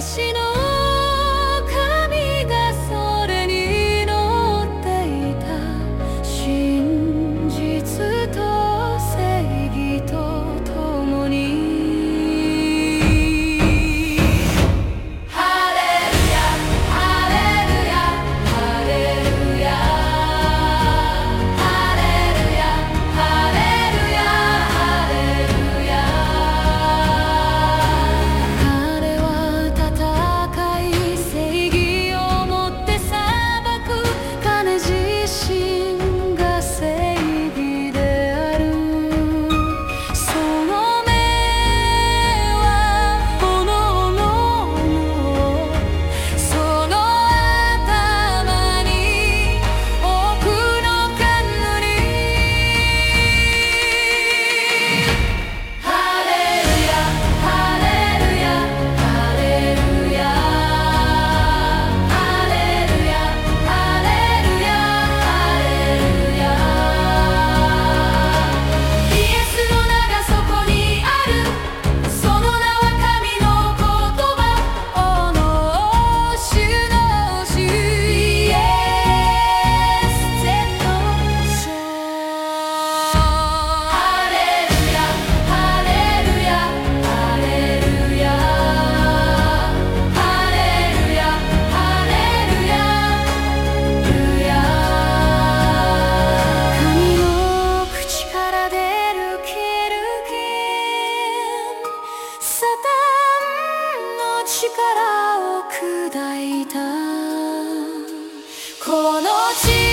私のこの地